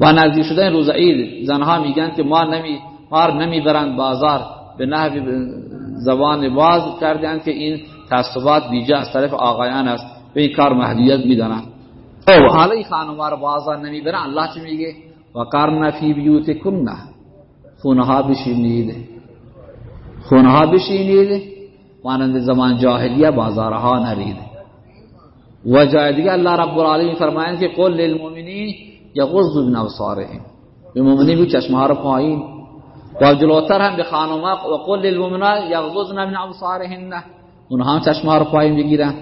با نزدیک شدن روز عید زنها میگن که ما نمی ما نمی‌برند بازار. به نحو زبان باز کردن که این تعصبات بیجا از طرف آقایان است. به این کار محدودیت می‌دانن. او حالا این خانم رو بازار نمی‌برن. الله چی میگه؟ و قرن فی بیوتکن. خونه ها بشینید. خونه ها بشینید. مانند زمان جاهلیه بازارها نرید. و جای دیگه الله رب العالمین فرمایند که قل للمؤمنین یغضوا من ابصارهم. به مؤمنین به چشمها رو پایین. و جلوتر هم به خانوما و قل للمؤمنات یغضضن من ابصارهن. اونها هم چشمها رو پایین بگیرن.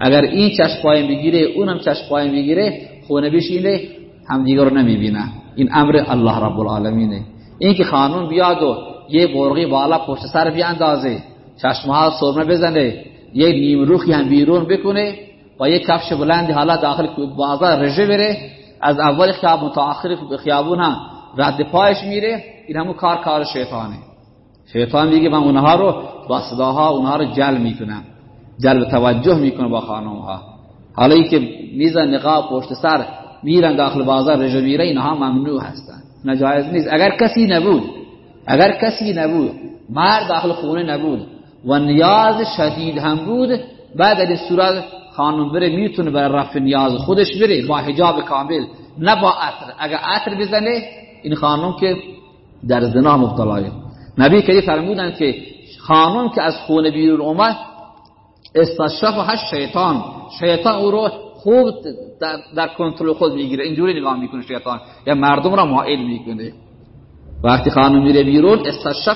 اگر این چشم پایین بگیره اونم چشم پایین بگیره خونه بشینه هم دیگر رو نمی‌بینه این امر الله رب العالمینه. این که خانون بیاد و یه برغی بالا پشت سر بیاندازه چشمها سرمه بزنه یه نیمروخی هم بیرون بکنه با یه کفش بلندی حالا داخل بازار رژه بره از اول خیابون تا آخر خیابون هم رد پایش میره این همون کار کار شیطانه. شیطان میگه من اونها رو با صداها اونها رو جل می‌کنم. جلب توجه می‌کنه با خانمها. حالا ای که میزن نقاب پشت سر میرن داخل بازار رژه میره اینها ممنوع هستن. نجایز نیست. اگر کسی نبود اگر کسی نبود مرد داخل خونه نبود و نیاز شدید هم بود بعد از صورت خانم بره می‌تونه برای رفع نیاز خودش بره با حجاب کامل نه با عطر. اگر عطر بزنه این خانم که در زنا مبتلاه نبی کریم فرمودن که خانم که از خونه بیرون اومد هش شیطان. شیطان او رو خوب در, در کنترل خود می‌گیره. اینجوری نگاه می‌کنه شیطان. یا مردم را مائل می‌کنه. وقتی خانم میره بیرون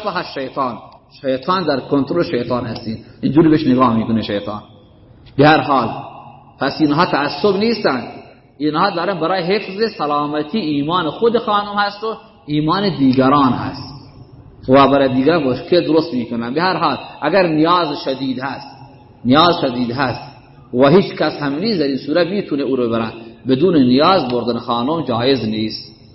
هش شیطان. شیطان در کنترل شیطان هستین. اینجوری بهش نگاه می‌کنه شیطان. به هر حال. پس اینها تعصب نیستن. اینها دارن برای حفظ سلامتی ایمان خود خانم هست و ایمان دیگران هست. و برای دیگر مشکل درست می‌کنن. به هر حال اگر نیاز شدید هست نیاز شدید هست و هیچ کس هم نیست در این صورت می‌تونه او رو بدون نیاز بردن خانم جایز نیست.